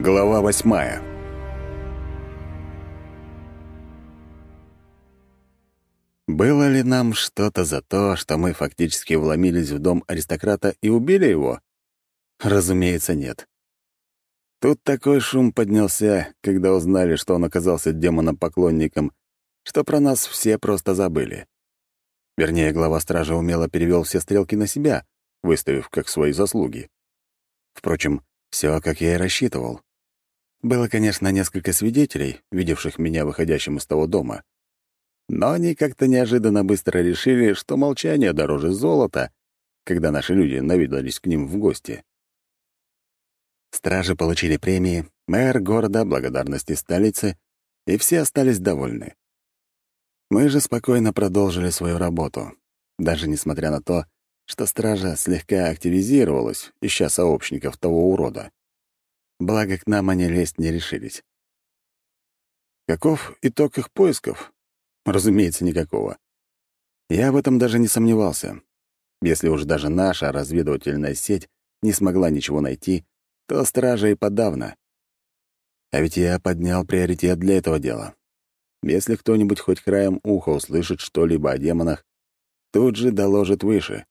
Глава восьмая Было ли нам что-то за то, что мы фактически вломились в дом аристократа и убили его? Разумеется, нет. Тут такой шум поднялся, когда узнали, что он оказался демоном-поклонником, что про нас все просто забыли. Вернее, глава стражи умело перевел все стрелки на себя, выставив как свои заслуги. Впрочем, все, как я и рассчитывал. Было, конечно, несколько свидетелей, видевших меня выходящим из того дома. Но они как-то неожиданно быстро решили, что молчание дороже золота, когда наши люди навидались к ним в гости. Стражи получили премии, мэр города, благодарности столицы, и все остались довольны. Мы же спокойно продолжили свою работу, даже несмотря на то, что стража слегка активизировалась, ища сообщников того урода. Благо, к нам они лезть не решились. Каков итог их поисков? Разумеется, никакого. Я в этом даже не сомневался. Если уж даже наша разведывательная сеть не смогла ничего найти, то стража и подавно. А ведь я поднял приоритет для этого дела. Если кто-нибудь хоть краем уха услышит что-либо о демонах, тут же доложит выше.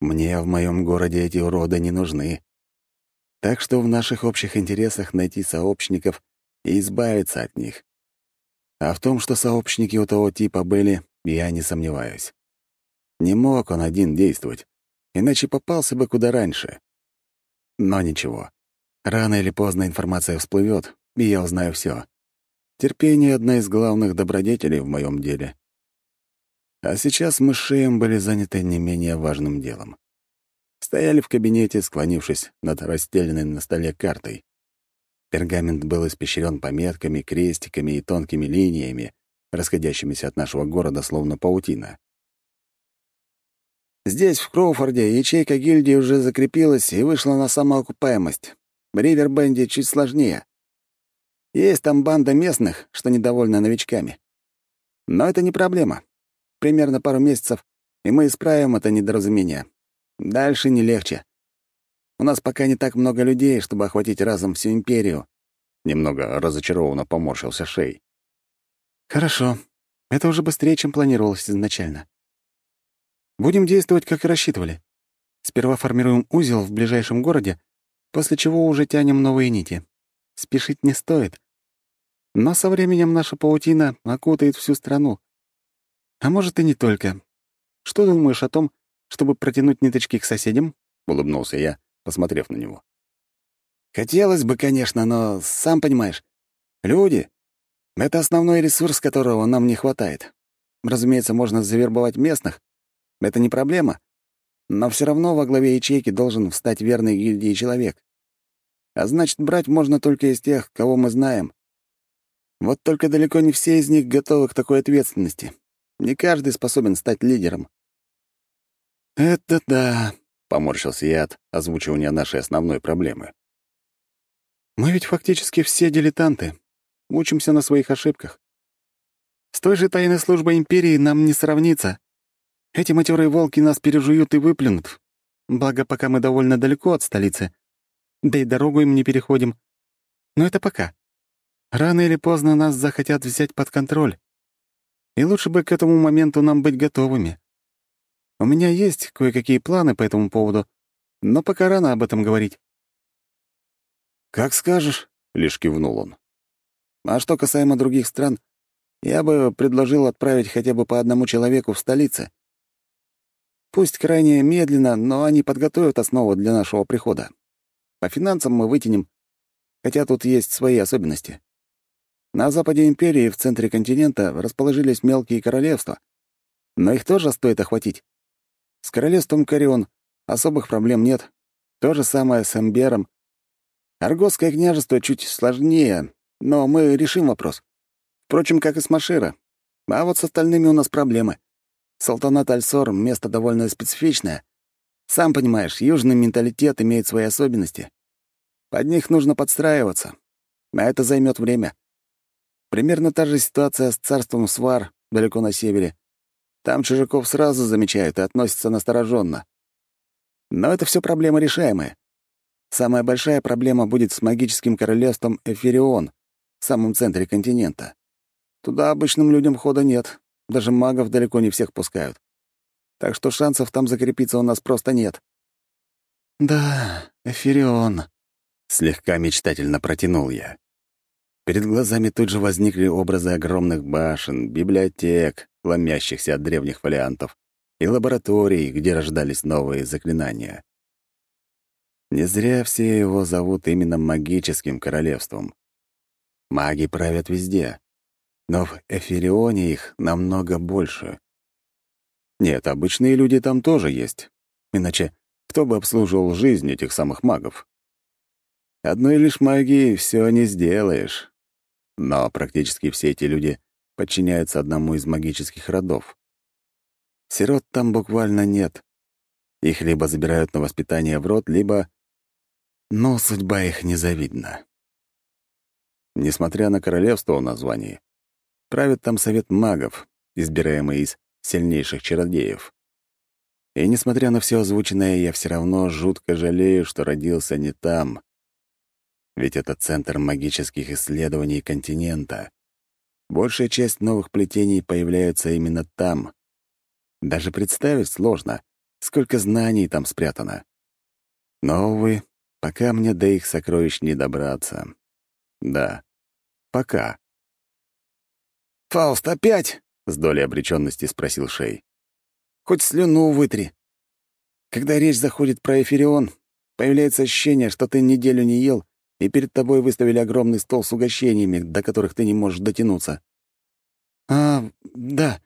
Мне в моем городе эти уроды не нужны. Так что в наших общих интересах найти сообщников и избавиться от них. А в том, что сообщники у того типа были, я не сомневаюсь. Не мог он один действовать, иначе попался бы куда раньше. Но ничего. Рано или поздно информация всплывет, и я узнаю все. Терпение — одна из главных добродетелей в моем деле. А сейчас мы с Шеем были заняты не менее важным делом. Стояли в кабинете, склонившись над расстеленной на столе картой. Пергамент был испещрен пометками, крестиками и тонкими линиями, расходящимися от нашего города словно паутина. Здесь, в Кроуфорде, ячейка гильдии уже закрепилась и вышла на самоокупаемость. Ривербенде чуть сложнее. Есть там банда местных, что недовольны новичками. Но это не проблема. Примерно пару месяцев, и мы исправим это недоразумение. Дальше не легче. У нас пока не так много людей, чтобы охватить разом всю империю. Немного разочарованно поморщился Шей. Хорошо. Это уже быстрее, чем планировалось изначально. Будем действовать, как и рассчитывали. Сперва формируем узел в ближайшем городе, после чего уже тянем новые нити. Спешить не стоит. Но со временем наша паутина окутает всю страну. А может, и не только. Что думаешь о том, чтобы протянуть ниточки к соседям?» — улыбнулся я, посмотрев на него. «Хотелось бы, конечно, но, сам понимаешь, люди — это основной ресурс, которого нам не хватает. Разумеется, можно завербовать местных, это не проблема. Но все равно во главе ячейки должен встать верный гильдии человек. А значит, брать можно только из тех, кого мы знаем. Вот только далеко не все из них готовы к такой ответственности. Не каждый способен стать лидером. «Это да», — поморщился я от озвучивания нашей основной проблемы. «Мы ведь фактически все дилетанты. Учимся на своих ошибках. С той же тайной службой Империи нам не сравнится. Эти матерые волки нас пережуют и выплюнут. Благо, пока мы довольно далеко от столицы. Да и дорогу им не переходим. Но это пока. Рано или поздно нас захотят взять под контроль. И лучше бы к этому моменту нам быть готовыми. У меня есть кое-какие планы по этому поводу, но пока рано об этом говорить». «Как скажешь», — лишь кивнул он. «А что касаемо других стран, я бы предложил отправить хотя бы по одному человеку в столице. Пусть крайне медленно, но они подготовят основу для нашего прихода. По финансам мы вытянем, хотя тут есть свои особенности. На западе империи, в центре континента, расположились мелкие королевства, но их тоже стоит охватить. С королевством Карион особых проблем нет. То же самое с Эмбером. Аргосское княжество чуть сложнее, но мы решим вопрос. Впрочем, как и с Машира. А вот с остальными у нас проблемы. Салтанат Альсор — место довольно специфичное. Сам понимаешь, южный менталитет имеет свои особенности. Под них нужно подстраиваться, а это займет время. Примерно та же ситуация с царством Свар далеко на севере. Там чужаков сразу замечают и относятся настороженно. Но это все проблемы решаемые. Самая большая проблема будет с магическим королевством Эфирион в самом центре континента. Туда обычным людям хода нет, даже магов далеко не всех пускают. Так что шансов там закрепиться у нас просто нет». «Да, Эфирион», — слегка мечтательно протянул я. Перед глазами тут же возникли образы огромных башен, библиотек, ломящихся от древних фолиантов, и лабораторий, где рождались новые заклинания. Не зря все его зовут именно магическим королевством. Маги правят везде, но в Эфирионе их намного больше. Нет, обычные люди там тоже есть. Иначе кто бы обслуживал жизнь этих самых магов? Одной лишь магией все не сделаешь. Но практически все эти люди подчиняются одному из магических родов. Сирот там буквально нет. Их либо забирают на воспитание в род, либо... Но судьба их незавидна. Несмотря на королевство в названии, правит там совет магов, избираемый из сильнейших чародеев. И несмотря на все озвученное, я все равно жутко жалею, что родился не там. Ведь это центр магических исследований континента. Большая часть новых плетений появляются именно там. Даже представить сложно, сколько знаний там спрятано. Но, увы, пока мне до их сокровищ не добраться. Да, пока. «Фауст, опять?» — с долей обреченности спросил Шей. «Хоть слюну вытри. Когда речь заходит про Эфирион, появляется ощущение, что ты неделю не ел и перед тобой выставили огромный стол с угощениями, до которых ты не можешь дотянуться». «А, да,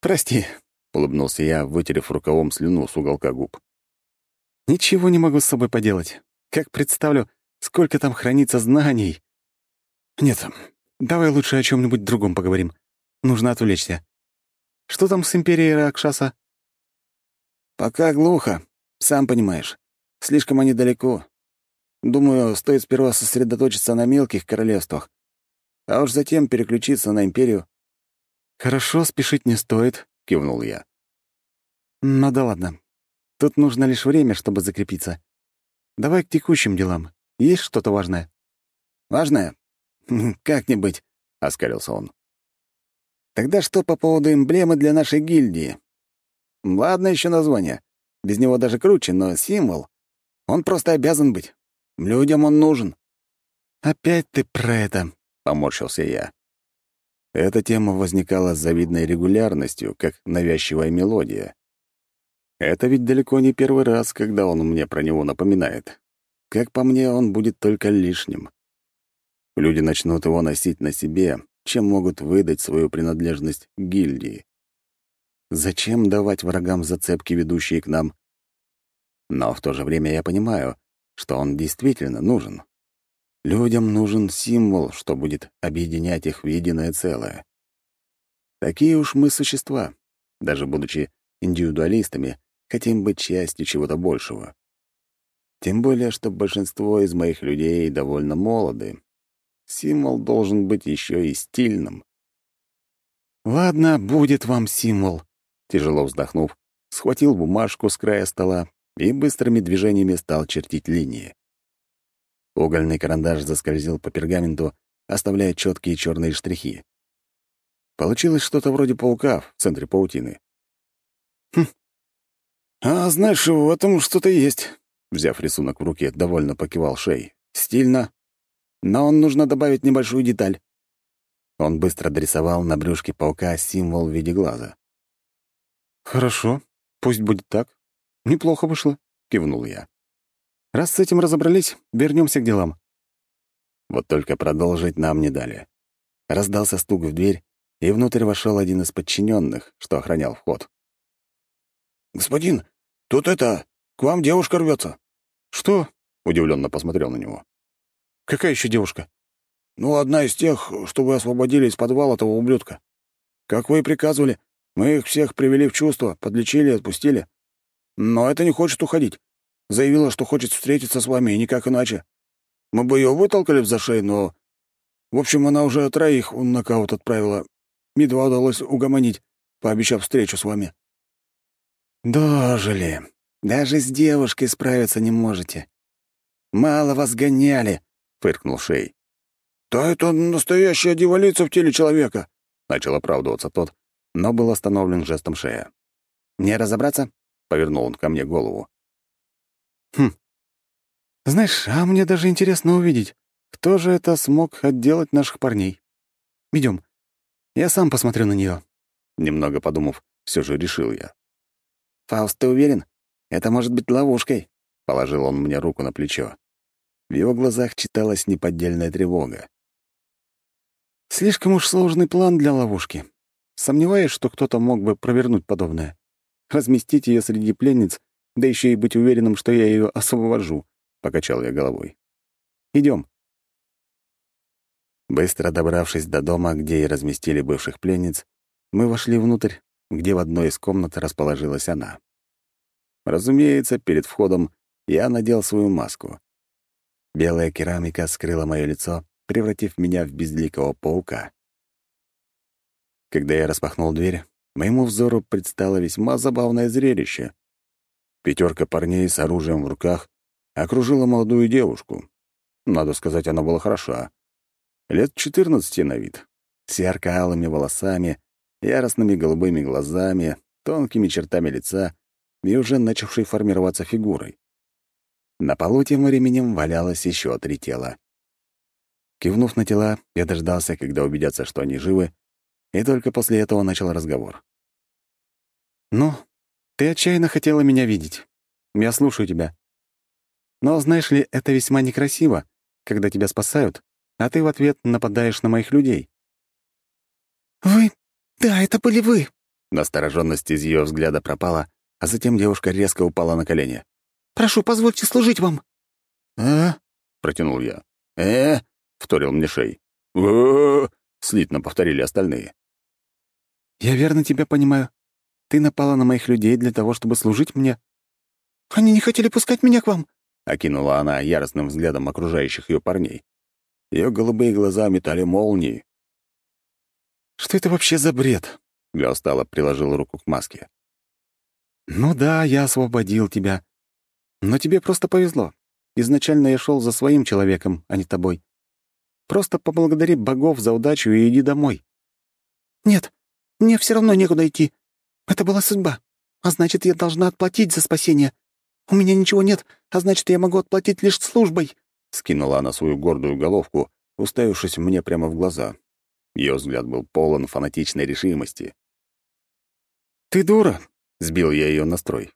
прости», — улыбнулся я, вытерев рукавом слюну с уголка губ. «Ничего не могу с собой поделать. Как представлю, сколько там хранится знаний. Нет, давай лучше о чем нибудь другом поговорим. Нужно отвлечься. Что там с Империей Ракшаса?» «Пока глухо, сам понимаешь. Слишком они далеко. Думаю, стоит сперва сосредоточиться на мелких королевствах, а уж затем переключиться на империю». «Хорошо, спешить не стоит», — кивнул я. «Ну да ладно. Тут нужно лишь время, чтобы закрепиться. Давай к текущим делам. Есть что-то важное?» «Важное? Как не быть», — оскалился он. «Тогда что по поводу эмблемы для нашей гильдии? Ладно еще название. Без него даже круче, но символ. Он просто обязан быть. Людям он нужен». «Опять ты про это», — поморщился я. Эта тема возникала с завидной регулярностью, как навязчивая мелодия. Это ведь далеко не первый раз, когда он мне про него напоминает. Как по мне, он будет только лишним. Люди начнут его носить на себе, чем могут выдать свою принадлежность к гильдии. Зачем давать врагам зацепки, ведущие к нам? Но в то же время я понимаю, что он действительно нужен. Людям нужен символ, что будет объединять их в единое целое. Такие уж мы существа. Даже будучи индивидуалистами, хотим быть частью чего-то большего. Тем более, что большинство из моих людей довольно молоды. Символ должен быть еще и стильным. «Ладно, будет вам символ», — тяжело вздохнув, схватил бумажку с края стола и быстрыми движениями стал чертить линии. Угольный карандаш заскользил по пергаменту, оставляя четкие черные штрихи. Получилось что-то вроде паука в центре паутины. «Хм. А знаешь, в этом что-то есть», — взяв рисунок в руке, довольно покивал Шей. «Стильно. Но нужно добавить небольшую деталь». Он быстро дорисовал на брюшке паука символ в виде глаза. «Хорошо, пусть будет так. «Неплохо вышло», — кивнул я. «Раз с этим разобрались, вернемся к делам». Вот только продолжить нам не дали. Раздался стук в дверь, и внутрь вошел один из подчиненных, что охранял вход. «Господин, тут это, к вам девушка рвется. «Что?» — удивленно посмотрел на него. «Какая еще девушка?» «Ну, одна из тех, что вы освободили из подвала того ублюдка. Как вы и приказывали, мы их всех привели в чувство, подлечили отпустили. Но это не хочет уходить. Заявила, что хочет встретиться с вами, и никак иначе. Мы бы ее вытолкали в зашей, но... В общем, она уже троих в нокаут отправила. Едва удалось угомонить, пообещав встречу с вами. «Дожили. Даже с девушкой справиться не можете. «Мало вас гоняли», — фыркнул Шей. «Да это настоящая дьяволица в теле человека», — начал оправдываться тот, но был остановлен жестом Шея. «Мне разобраться?» — повернул он ко мне голову. «Хм. Знаешь, а мне даже интересно увидеть, кто же это смог отделать наших парней. Идем. Я сам посмотрю на нее. Немного подумав, все же решил я. «Фауст, ты уверен? Это может быть ловушкой?» — положил он мне руку на плечо. В его глазах читалась неподдельная тревога. «Слишком уж сложный план для ловушки. Сомневаюсь, что кто-то мог бы провернуть подобное. Разместить ее среди пленниц, да еще и быть уверенным, что я ее освобожу», — покачал я головой. Идем. Быстро добравшись до дома, где и разместили бывших пленниц, мы вошли внутрь, где в одной из комнат расположилась она. Разумеется, перед входом я надел свою маску. Белая керамика скрыла мое лицо, превратив меня в безликого паука. Когда я распахнул дверь, моему взору предстало весьма забавное зрелище. Пятерка парней с оружием в руках окружила молодую девушку. Надо сказать, она была хороша. Лет четырнадцати на вид, с ярко-алыми волосами, яростными голубыми глазами, тонкими чертами лица и уже начавшей формироваться фигурой. На полу тем временем валялось еще три тела. Кивнув на тела, я дождался, когда убедятся, что они живы, и только после этого начал разговор. «Ну, ты отчаянно хотела меня видеть. Я слушаю тебя. Но, знаешь ли, это весьма некрасиво, когда тебя спасают, а ты в ответ нападаешь на моих людей». «Вы «Да, это были вы!» Настороженность из ее взгляда пропала, а затем девушка резко упала на колени. «Прошу, позвольте служить вам!» «А?» — протянул я. «Э?» — вторил мне шей. «О!» — слитно повторили остальные. «Я верно тебя понимаю. Ты напала на моих людей для того, чтобы служить мне?» «Они не хотели пускать меня к вам!» — окинула она яростным взглядом окружающих ее парней. Ее голубые глаза метали молнии. Что это вообще за бред? Я устало приложил руку к маске. Ну да, я освободил тебя. Но тебе просто повезло. Изначально я шел за своим человеком, а не тобой. Просто поблагодари богов за удачу и иди домой. Нет, мне все равно некуда идти. Это была судьба. А значит, я должна отплатить за спасение. У меня ничего нет, а значит, я могу отплатить лишь службой. Скинула она свою гордую головку, уставившись мне прямо в глаза. Ее взгляд был полон фанатичной решимости. «Ты дура!» — сбил я ее настрой.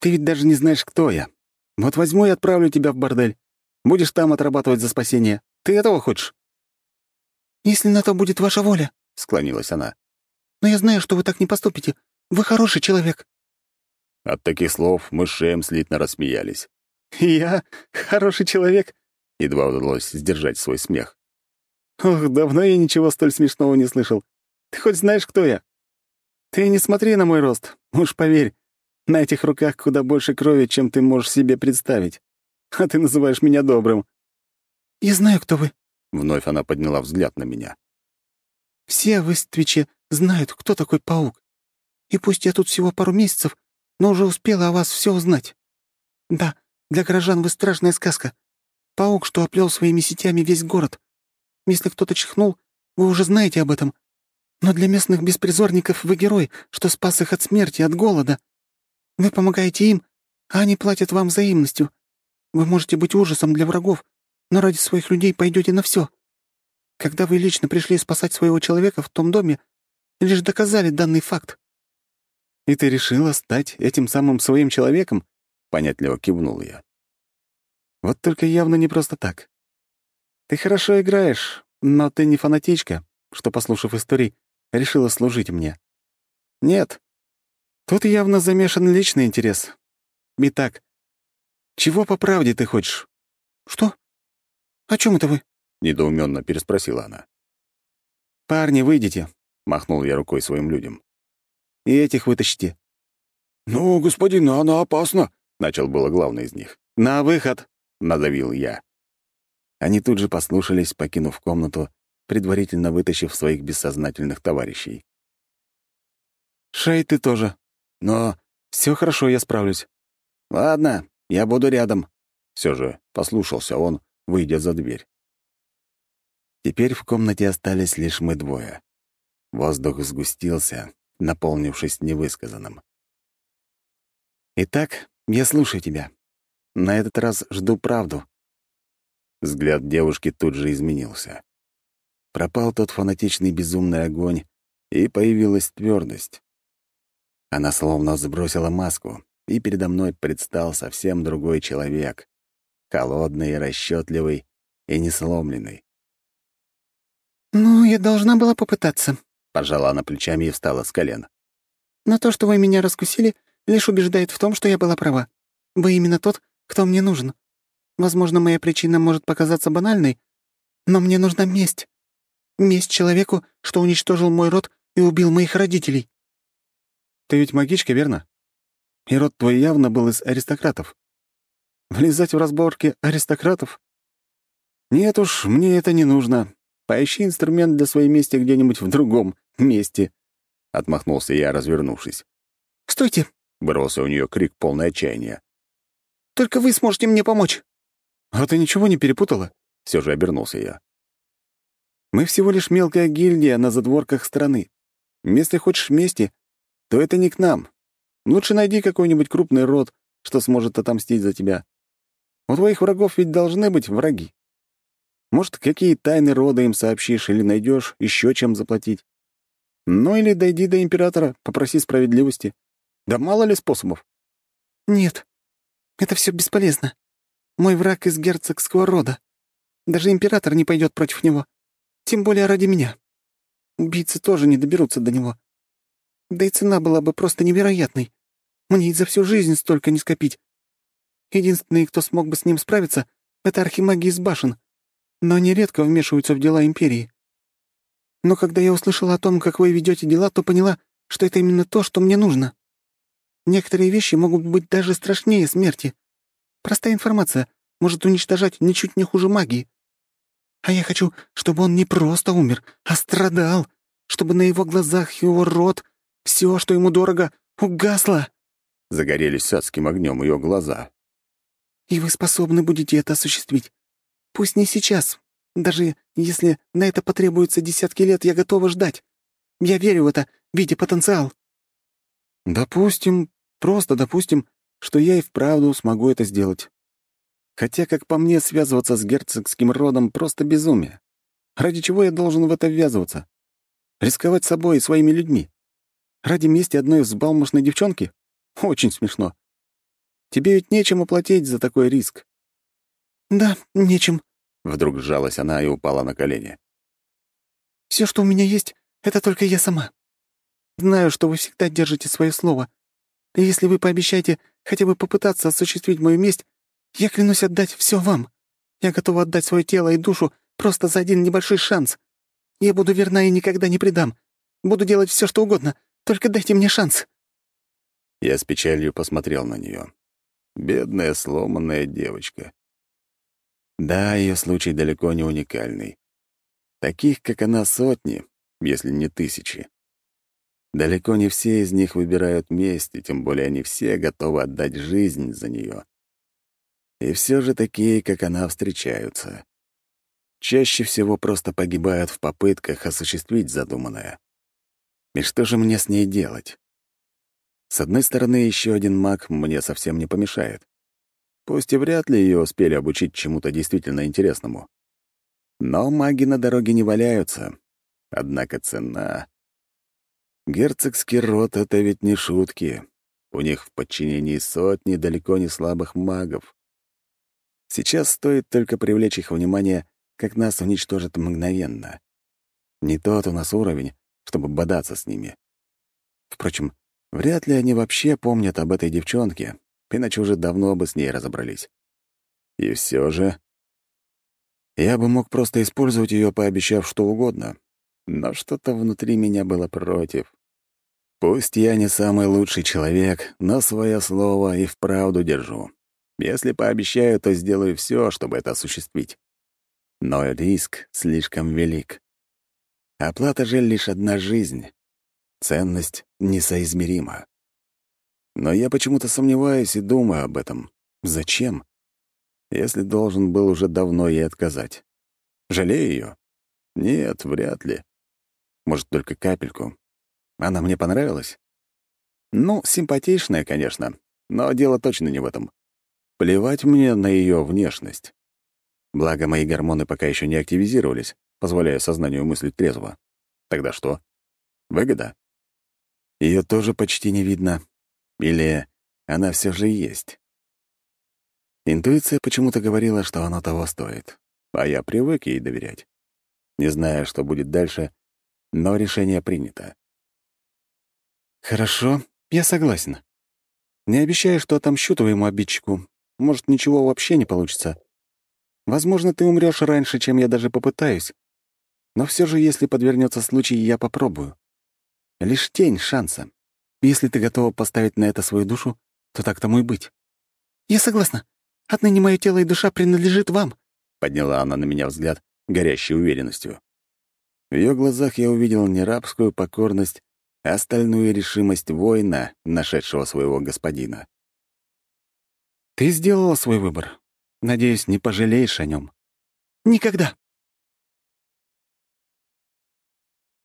«Ты ведь даже не знаешь, кто я. Вот возьму и отправлю тебя в бордель. Будешь там отрабатывать за спасение. Ты этого хочешь?» «Если на то будет ваша воля», — склонилась она. «Но я знаю, что вы так не поступите. Вы хороший человек». От таких слов мы с Шеем слитно рассмеялись. «Я хороший человек?» — едва удалось сдержать свой смех. Ох, давно я ничего столь смешного не слышал. Ты хоть знаешь, кто я? Ты не смотри на мой рост. Уж поверь, на этих руках куда больше крови, чем ты можешь себе представить. А ты называешь меня добрым. Я знаю, кто вы. Вновь она подняла взгляд на меня. Все в Иствиче знают, кто такой паук. И пусть я тут всего пару месяцев, но уже успела о вас все узнать. Да, для горожан вы страшная сказка. Паук, что оплел своими сетями весь город. Если кто-то чихнул, вы уже знаете об этом. Но для местных беспризорников вы герой, что спас их от смерти, от голода. Вы помогаете им, а они платят вам взаимностью. Вы можете быть ужасом для врагов, но ради своих людей пойдете на все. Когда вы лично пришли спасать своего человека в том доме, лишь доказали данный факт. «И ты решила стать этим самым своим человеком?» — понятливо кивнул я. «Вот только явно не просто так. Ты хорошо играешь, но ты не фанатичка, что, послушав истории, решила служить мне. Нет. Тут явно замешан личный интерес. Итак, чего по правде ты хочешь? Что? О чем это вы? недоуменно переспросила она. Парни, выйдите, махнул я рукой своим людям. И этих вытащите. Ну, господин, она опасна, начал было главный из них. На выход, надавил я. Они тут же послушались, покинув комнату, предварительно вытащив своих бессознательных товарищей. «Шей, ты тоже. Но все хорошо, я справлюсь. Ладно, я буду рядом», Все же послушался он, выйдя за дверь. Теперь в комнате остались лишь мы двое. Воздух сгустился, наполнившись невысказанным. «Итак, я слушаю тебя. На этот раз жду правду». Взгляд девушки тут же изменился. Пропал тот фанатичный безумный огонь, и появилась твердость. Она словно сбросила маску, и передо мной предстал совсем другой человек, холодный, расчетливый и несломленный. «Ну, я должна была попытаться», — пожала она плечами и встала с колен. «Но то, что вы меня раскусили, лишь убеждает в том, что я была права. Вы именно тот, кто мне нужен. Возможно, моя причина может показаться банальной, но мне нужна месть. Месть человеку, что уничтожил мой род и убил моих родителей». «Ты ведь магичка, верно? И род твой явно был из аристократов. Влезать в разборки аристократов? Нет уж, мне это не нужно. Поищи инструмент для своей мести где-нибудь в другом месте», — отмахнулся я, развернувшись. «Стойте!» — вырвался у нее крик полное отчаяния. «Только вы сможете мне помочь!» «А ты ничего не перепутала?» — все же обернулся я. Мы всего лишь мелкая гильдия на задворках страны. Если хочешь мести, то это не к нам. Лучше найди какой-нибудь крупный род, что сможет отомстить за тебя. У твоих врагов ведь должны быть враги. Может, какие тайны рода им сообщишь или найдешь еще чем заплатить. Ну или дойди до императора, попроси справедливости. Да мало ли способов. Нет, это все бесполезно. Мой враг из герцогского рода. Даже император не пойдет против него. Тем более ради меня. Убийцы тоже не доберутся до него. Да и цена была бы просто невероятной. Мне и за всю жизнь столько не скопить. Единственный, кто смог бы с ним справиться, — это архимаги из башен. Но они редко вмешиваются в дела Империи. Но когда я услышала о том, как вы ведете дела, то поняла, что это именно то, что мне нужно. Некоторые вещи могут быть даже страшнее смерти. Простая информация может уничтожать ничуть не хуже магии. А я хочу, чтобы он не просто умер, а страдал, чтобы на его глазах его рот, все, что ему дорого, угасло. Загорелись адским огнем ее глаза. И вы способны будете это осуществить. Пусть не сейчас. Даже если на это потребуется десятки лет, я готова ждать. Я верю в это, видя потенциал. Допустим, просто допустим, что я и вправду смогу это сделать. Хотя, как по мне, связываться с герцогским родом — просто безумие. Ради чего я должен в это ввязываться? Рисковать собой и своими людьми? Ради мести одной взбалмошной девчонки? Очень смешно. Тебе ведь нечем оплатить за такой риск. «Да, нечем», — вдруг сжалась она и упала на колени. Все, что у меня есть, — это только я сама. Знаю, что вы всегда держите свое слово. И если вы пообещаете хотя бы попытаться осуществить мою месть, я клянусь отдать все вам. Я готова отдать свое тело и душу просто за один небольшой шанс. Я буду верна и никогда не предам. Буду делать все, что угодно. Только дайте мне шанс». Я с печалью посмотрел на нее. Бедная сломанная девочка. Да, ее случай далеко не уникальный. Таких, как она, сотни, если не тысячи. Далеко не все из них выбирают месть, и тем более они все готовы отдать жизнь за нее. И все же такие, как она, встречаются. Чаще всего просто погибают в попытках осуществить задуманное. И что же мне с ней делать? С одной стороны, еще один маг мне совсем не помешает. Пусть и вряд ли ее успели обучить чему-то действительно интересному. Но маги на дороге не валяются. Однако цена... Герцогский род — это ведь не шутки. У них в подчинении сотни далеко не слабых магов. Сейчас стоит только привлечь их внимание, как нас уничтожат мгновенно. Не тот у нас уровень, чтобы бодаться с ними. Впрочем, вряд ли они вообще помнят об этой девчонке, иначе уже давно бы с ней разобрались. И все же... Я бы мог просто использовать ее, пообещав что угодно, но что-то внутри меня было против. Пусть я не самый лучший человек, но свое слово и вправду держу. Если пообещаю, то сделаю все, чтобы это осуществить. Но риск слишком велик. Оплата же лишь одна жизнь. Ценность несоизмерима. Но я почему-то сомневаюсь и думаю об этом. Зачем? если должен был уже давно ей отказать. Жалею ее? Нет, вряд ли. Может, только капельку. Она мне понравилась? Ну, симпатичная, конечно, но дело точно не в этом. Плевать мне на ее внешность. Благо, мои гормоны пока еще не активизировались, позволяя сознанию мыслить трезво. Тогда что? Выгода? Ее тоже почти не видно. Или она все же есть. Интуиция почему-то говорила, что оно того стоит, а я привык ей доверять. Не знаю, что будет дальше, но решение принято. «Хорошо, я согласен. Не обещаю, что отомщу твоему обидчику. Может, ничего вообще не получится. Возможно, ты умрешь раньше, чем я даже попытаюсь. Но все же, если подвернется случай, я попробую. Лишь тень шанса. Если ты готова поставить на это свою душу, то так тому и быть». «Я согласна. Отныне мое тело и душа принадлежит вам», — подняла она на меня взгляд, горящий уверенностью. В ее глазах я увидел не рабскую покорность, а остальную решимость воина, нашедшего своего господина. «Ты сделала свой выбор. Надеюсь, не пожалеешь о нем. «Никогда»,